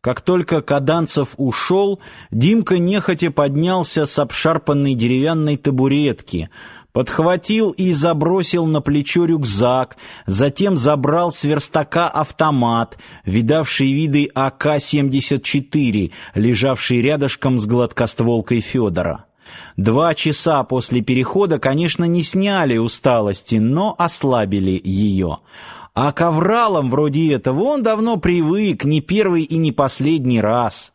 Как только Каданцев ушел, Димка нехотя поднялся с обшарпанной деревянной табуретки, подхватил и забросил на плечо рюкзак, затем забрал с верстака автомат, видавший виды АК-74, лежавший рядышком с гладкостволкой Федора. Два часа после перехода, конечно, не сняли усталости, но ослабили ее. А к авралам вроде этого он давно привык, не первый и не последний раз.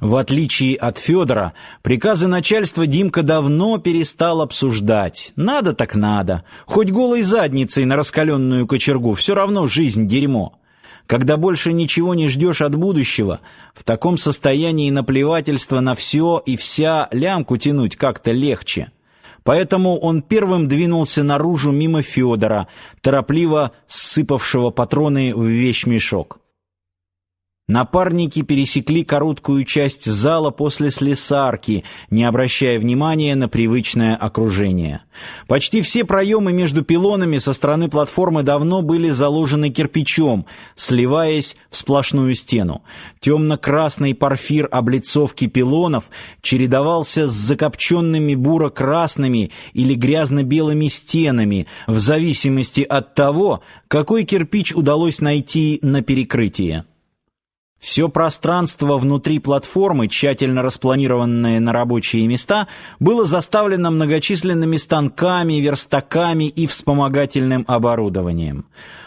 В отличие от Федора, приказы начальства Димка давно перестал обсуждать. Надо так надо. Хоть голой задницей на раскаленную кочергу, все равно жизнь дерьмо. Когда больше ничего не ждешь от будущего, в таком состоянии наплевательства на все и вся лямку тянуть как-то легче. Поэтому он первым двинулся наружу мимо Федора, торопливо сыпавшего патроны в вещмешок. Напарники пересекли короткую часть зала после слесарки, не обращая внимания на привычное окружение. Почти все проемы между пилонами со стороны платформы давно были заложены кирпичом, сливаясь в сплошную стену. Темно-красный порфир облицовки пилонов чередовался с закопченными буро-красными или грязно-белыми стенами, в зависимости от того, какой кирпич удалось найти на перекрытии. Все пространство внутри платформы, тщательно распланированное на рабочие места, было заставлено многочисленными станками, верстаками и вспомогательным оборудованием.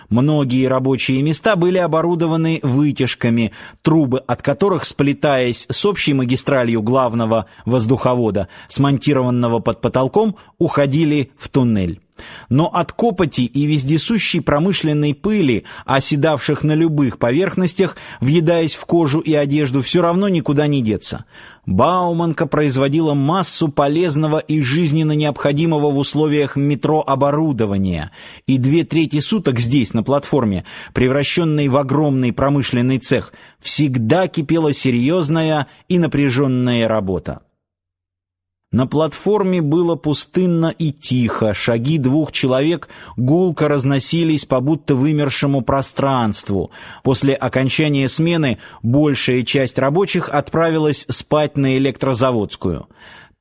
Многие рабочие места были оборудованы вытяжками, трубы от которых, сплетаясь с общей магистралью главного воздуховода, смонтированного под потолком, уходили в туннель. Но от копоти и вездесущей промышленной пыли, оседавших на любых поверхностях, въедаясь в кожу и одежду, все равно никуда не деться. Бауманка производила массу полезного и жизненно необходимого в условиях метро оборудования, и две трети суток здесь, на платформе, превращенной в огромный промышленный цех, всегда кипела серьезная и напряженная работа. На платформе было пустынно и тихо, шаги двух человек гулко разносились по будто вымершему пространству. После окончания смены большая часть рабочих отправилась спать на электрозаводскую.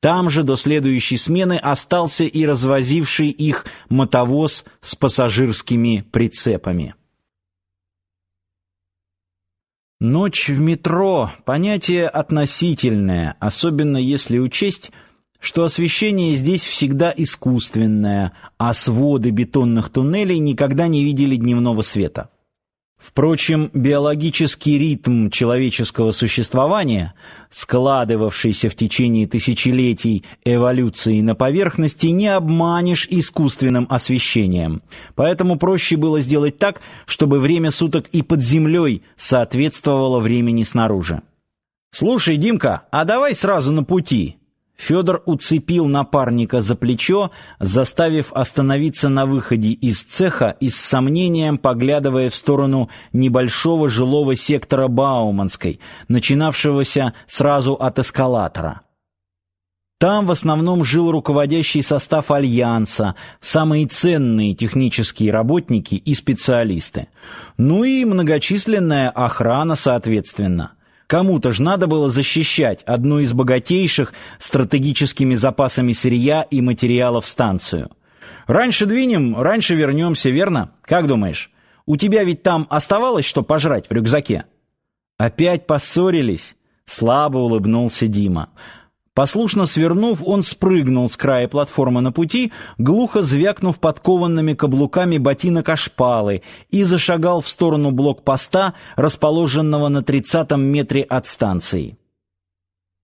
Там же до следующей смены остался и развозивший их мотовоз с пассажирскими прицепами. Ночь в метро — понятие относительное, особенно если учесть, что освещение здесь всегда искусственное, а своды бетонных туннелей никогда не видели дневного света. Впрочем, биологический ритм человеческого существования, складывавшийся в течение тысячелетий эволюции на поверхности, не обманешь искусственным освещением. Поэтому проще было сделать так, чтобы время суток и под землей соответствовало времени снаружи. «Слушай, Димка, а давай сразу на пути», Федор уцепил напарника за плечо, заставив остановиться на выходе из цеха и с сомнением поглядывая в сторону небольшого жилого сектора Бауманской, начинавшегося сразу от эскалатора. Там в основном жил руководящий состав альянса, самые ценные технические работники и специалисты. Ну и многочисленная охрана, соответственно. Кому-то же надо было защищать одну из богатейших стратегическими запасами сырья и материалов станцию. Раньше двинем, раньше вернемся, верно? Как думаешь? У тебя ведь там оставалось что пожрать в рюкзаке? Опять поссорились? Слабо улыбнулся Дима. Послушно свернув, он спрыгнул с края платформы на пути, глухо звякнув подкованными каблуками ботинок о шпалы и зашагал в сторону блокпоста, расположенного на тридцатом метре от станции.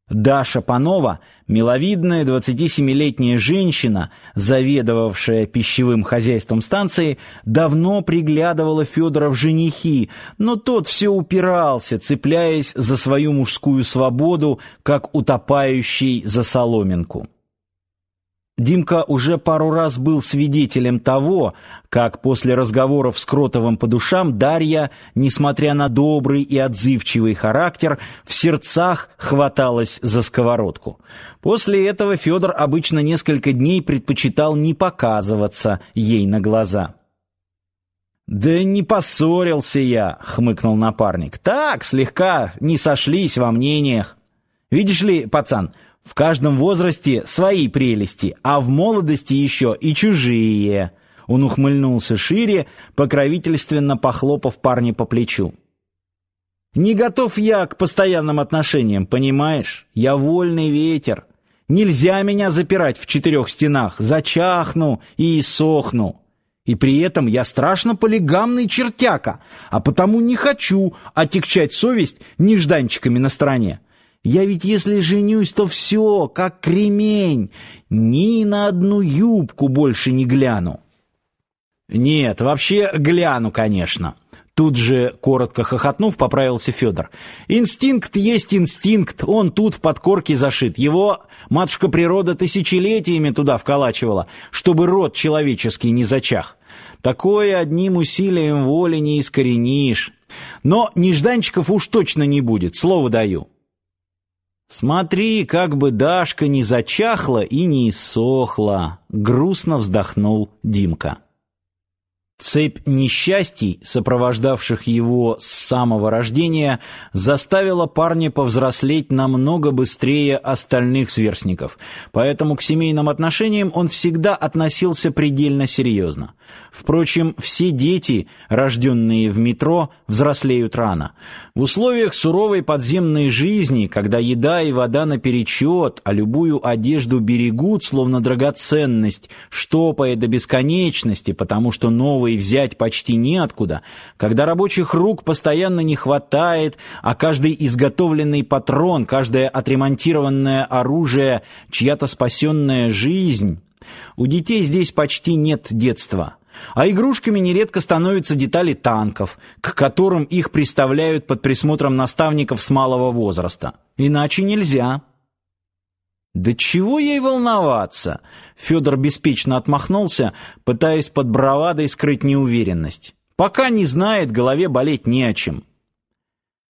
Даша Панова, миловидная 27-летняя женщина, заведовавшая пищевым хозяйством станции, давно приглядывала Федора в женихи, но тот все упирался, цепляясь за свою мужскую свободу, как утопающий за соломинку. Димка уже пару раз был свидетелем того, как после разговоров с Кротовым по душам Дарья, несмотря на добрый и отзывчивый характер, в сердцах хваталась за сковородку. После этого Федор обычно несколько дней предпочитал не показываться ей на глаза. Да не поссорился я, хмыкнул напарник. Так, слегка не сошлись во мнениях. Видишь ли, пацан, в каждом возрасте свои прелести, а в молодости еще и чужие. Он ухмыльнулся шире, покровительственно похлопав парня по плечу. Не готов я к постоянным отношениям, понимаешь? Я вольный ветер. Нельзя меня запирать в четырех стенах, зачахну и сохну. И при этом я страшно полигамный чертяка, а потому не хочу отягчать совесть нежданчиками на стороне. Я ведь если женюсь, то все, как кремень, ни на одну юбку больше не гляну. Нет, вообще гляну, конечно. Тут же, коротко хохотнув, поправился Федор. Инстинкт есть инстинкт, он тут в подкорке зашит. Его матушка природа тысячелетиями туда вколачивала, чтобы род человеческий не зачах. Такое одним усилием воли не искоренишь. Но нежданчиков уж точно не будет, слово даю. Смотри, как бы Дашка не зачахла и не иссохла, грустно вздохнул Димка. Цепь несчастий, сопровождавших его с самого рождения, заставила парня повзрослеть намного быстрее остальных сверстников, поэтому к семейным отношениям он всегда относился предельно серьезно. Впрочем, все дети, рожденные в метро, взрослеют рано. В условиях суровой подземной жизни, когда еда и вода наперечет, а любую одежду берегут, словно драгоценность, штопая до бесконечности, потому что новые взять почти неоткуда, когда рабочих рук постоянно не хватает, а каждый изготовленный патрон, каждое отремонтированное оружие, чья-то спасенная жизнь... У детей здесь почти нет детства. А игрушками нередко становятся детали танков, к которым их приставляют под присмотром наставников с малого возраста. Иначе нельзя. Да чего ей волноваться? Федор беспечно отмахнулся, пытаясь под бравадой скрыть неуверенность. Пока не знает, голове болеть не о чем.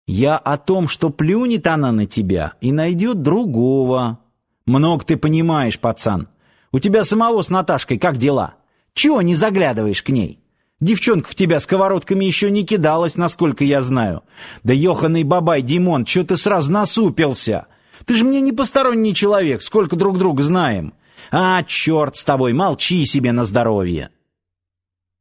Я о том, что плюнет она на тебя и найдет другого. Много ты понимаешь, пацан. У тебя самого с Наташкой как дела? Чего не заглядываешь к ней? Девчонка в тебя сковородками еще не кидалась, насколько я знаю. Да ёханый бабай, Димон, чё ты сразу насупился? Ты же мне не посторонний человек, сколько друг друга знаем. А, черт с тобой, молчи себе на здоровье.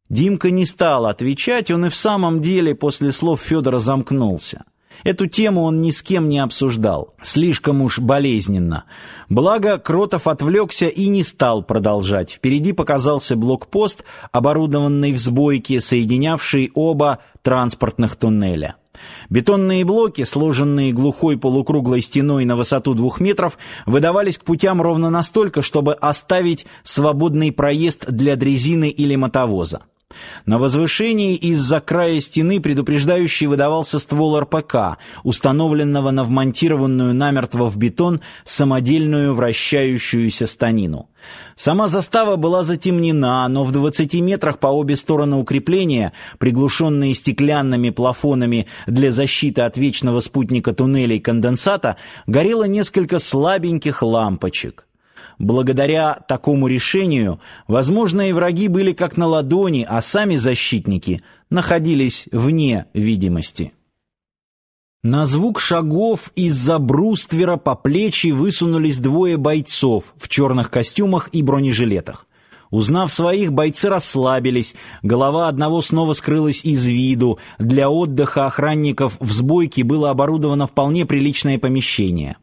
Димка не стал отвечать, он и в самом деле после слов Федора замкнулся. Эту тему он ни с кем не обсуждал, слишком уж болезненно. Благо, Кротов отвлекся и не стал продолжать. Впереди показался блокпост, оборудованный в сбойке, соединявший оба транспортных туннеля. Бетонные блоки, сложенные глухой полукруглой стеной на высоту двух метров, выдавались к путям ровно настолько, чтобы оставить свободный проезд для дрезины или мотовоза. На возвышении из-за края стены предупреждающий выдавался ствол РПК, установленного на вмонтированную намертво в бетон самодельную вращающуюся станину. Сама застава была затемнена, но в 20 метрах по обе стороны укрепления, приглушенные стеклянными плафонами для защиты от вечного спутника туннелей конденсата, горело несколько слабеньких лампочек. Благодаря такому решению возможные враги были как на ладони, а сами защитники находились вне видимости. На звук шагов из-за бруствера по плечи высунулись двое бойцов в черных костюмах и бронежилетах. Узнав своих, бойцы расслабились, голова одного снова скрылась из виду, для отдыха охранников в сбойке было оборудовано вполне приличное помещение.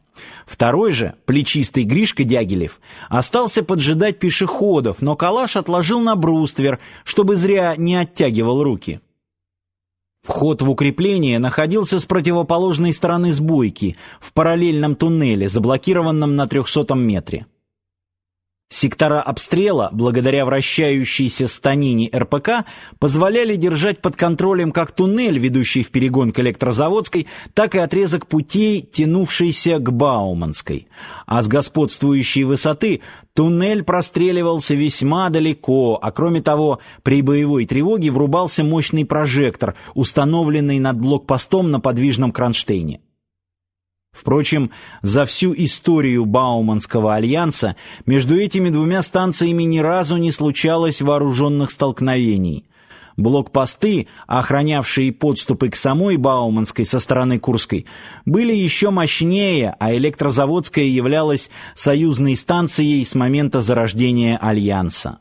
Второй же, плечистый Гришка Дягилев, остался поджидать пешеходов, но калаш отложил на бруствер, чтобы зря не оттягивал руки. Вход в укрепление находился с противоположной стороны сбойки, в параллельном туннеле, заблокированном на трехсотом метре. Сектора обстрела, благодаря вращающейся станине РПК, позволяли держать под контролем как туннель, ведущий в перегон к электрозаводской, так и отрезок путей, тянувшийся к Бауманской. А с господствующей высоты туннель простреливался весьма далеко, а кроме того, при боевой тревоге врубался мощный прожектор, установленный над блокпостом на подвижном кронштейне. Впрочем, за всю историю Бауманского альянса между этими двумя станциями ни разу не случалось вооруженных столкновений. Блокпосты, охранявшие подступы к самой Бауманской со стороны Курской, были еще мощнее, а электрозаводская являлась союзной станцией с момента зарождения Альянса.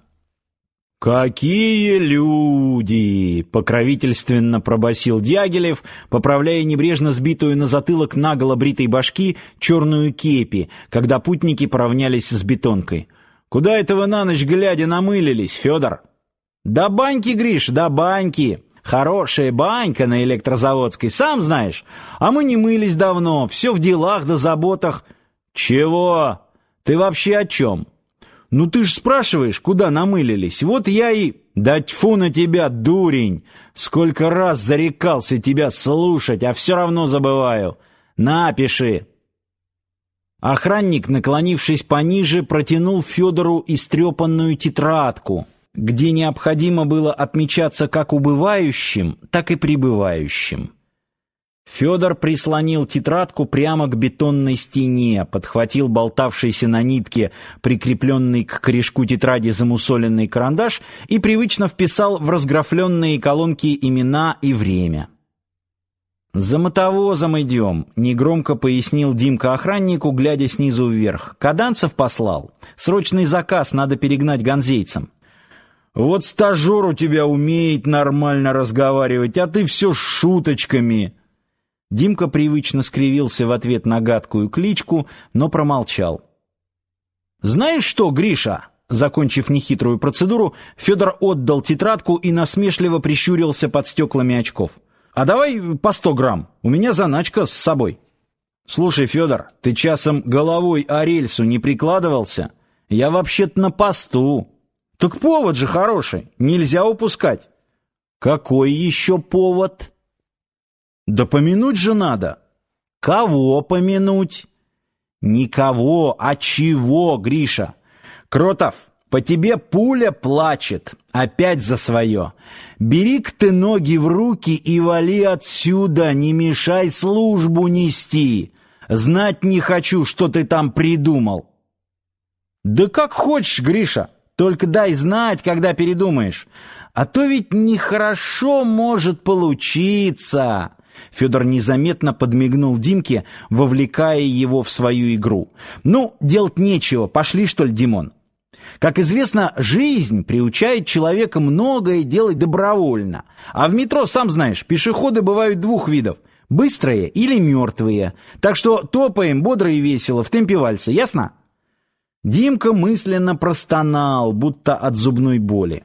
«Какие люди!» — покровительственно пробасил Дягилев, поправляя небрежно сбитую на затылок наголо бритой башки черную кепи, когда путники поравнялись с бетонкой. «Куда это вы на ночь глядя намылились, Федор?» «Да баньки, Гриш, да баньки!» Хорошая банька на электрозаводской, сам знаешь. А мы не мылись давно, все в делах да заботах. Чего? Ты вообще о чем? Ну ты ж спрашиваешь, куда намылились. Вот я и... Да тьфу на тебя, дурень! Сколько раз зарекался тебя слушать, а все равно забываю. Напиши. Охранник, наклонившись пониже, протянул Федору истрепанную тетрадку, где необходимо было отмечаться как убывающим, так и прибывающим. Федор прислонил тетрадку прямо к бетонной стене, подхватил болтавшийся на нитке, прикрепленный к корешку тетради замусоленный карандаш и привычно вписал в разграфленные колонки имена и время. «За мотовозом идем», — негромко пояснил Димка охраннику, глядя снизу вверх. «Каданцев послал. Срочный заказ надо перегнать гонзейцам». «Вот стажер у тебя умеет нормально разговаривать, а ты все шуточками», Димка привычно скривился в ответ на гадкую кличку, но промолчал. «Знаешь что, Гриша?» Закончив нехитрую процедуру, Федор отдал тетрадку и насмешливо прищурился под стеклами очков. «А давай по сто грамм, у меня заначка с собой». «Слушай, Федор, ты часом головой о рельсу не прикладывался? Я вообще-то на посту». «Так повод же хороший, нельзя упускать». «Какой еще повод?» Да помянуть же надо. Кого помянуть? Никого, а чего, Гриша? Кротов, по тебе пуля плачет, опять за свое. Бери-ка ты ноги в руки и вали отсюда, не мешай службу нести. Знать не хочу, что ты там придумал. Да как хочешь, Гриша, только дай знать, когда передумаешь. А то ведь нехорошо может получиться. Федор незаметно подмигнул Димке, вовлекая его в свою игру. «Ну, делать нечего, пошли, что ли, Димон?» Как известно, жизнь приучает человека многое делать добровольно. А в метро, сам знаешь, пешеходы бывают двух видов – быстрые или мертвые. Так что топаем бодро и весело, в темпе вальса, ясно? Димка мысленно простонал, будто от зубной боли.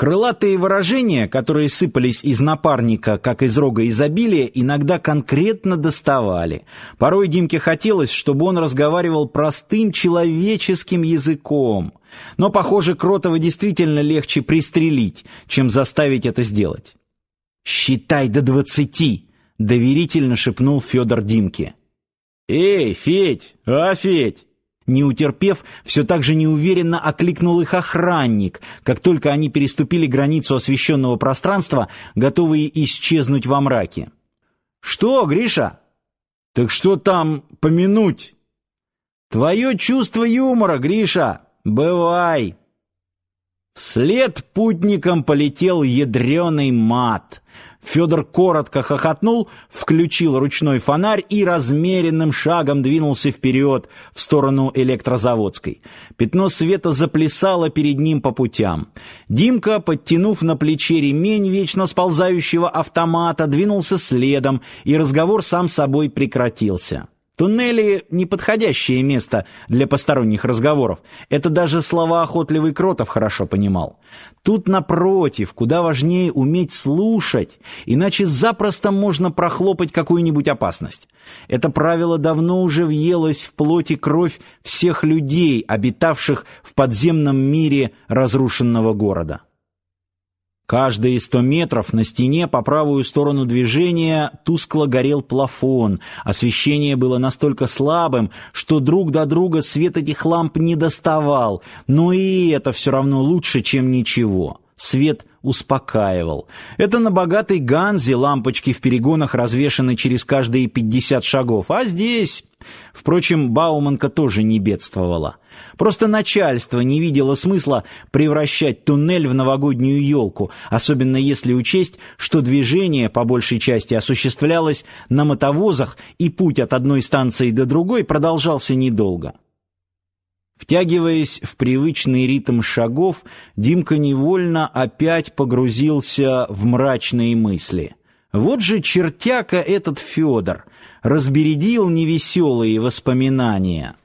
Крылатые выражения, которые сыпались из напарника, как из рога изобилия, иногда конкретно доставали. Порой Димке хотелось, чтобы он разговаривал простым человеческим языком. Но, похоже, Кротова действительно легче пристрелить, чем заставить это сделать. «Считай до двадцати!» — доверительно шепнул Федор Димке. «Эй, Федь! А, Федь! Не утерпев, все так же неуверенно окликнул их охранник, как только они переступили границу освещенного пространства, готовые исчезнуть во мраке. «Что, Гриша?» «Так что там помянуть?» «Твое чувство юмора, Гриша! Бывай!» Вслед путникам полетел ядреный мат. Федор коротко хохотнул, включил ручной фонарь и размеренным шагом двинулся вперед, в сторону электрозаводской. Пятно света заплясало перед ним по путям. Димка, подтянув на плече ремень вечно сползающего автомата, двинулся следом, и разговор сам собой прекратился. Туннели — неподходящее место для посторонних разговоров. Это даже слова охотливый Кротов хорошо понимал. Тут, напротив, куда важнее уметь слушать, иначе запросто можно прохлопать какую-нибудь опасность. Это правило давно уже въелось в плоть и кровь всех людей, обитавших в подземном мире разрушенного города. Каждые сто метров на стене по правую сторону движения тускло горел плафон. Освещение было настолько слабым, что друг до друга свет этих ламп не доставал. Но и это все равно лучше, чем ничего. Свет успокаивал. Это на богатой Ганзе лампочки в перегонах развешаны через каждые пятьдесят шагов, а здесь Впрочем, Бауманка тоже не бедствовала. Просто начальство не видело смысла превращать туннель в новогоднюю елку, особенно если учесть, что движение по большей части осуществлялось на мотовозах, и путь от одной станции до другой продолжался недолго. Втягиваясь в привычный ритм шагов, Димка невольно опять погрузился в мрачные мысли. Вот же чертяка этот Федор, разбередил невеселые воспоминания.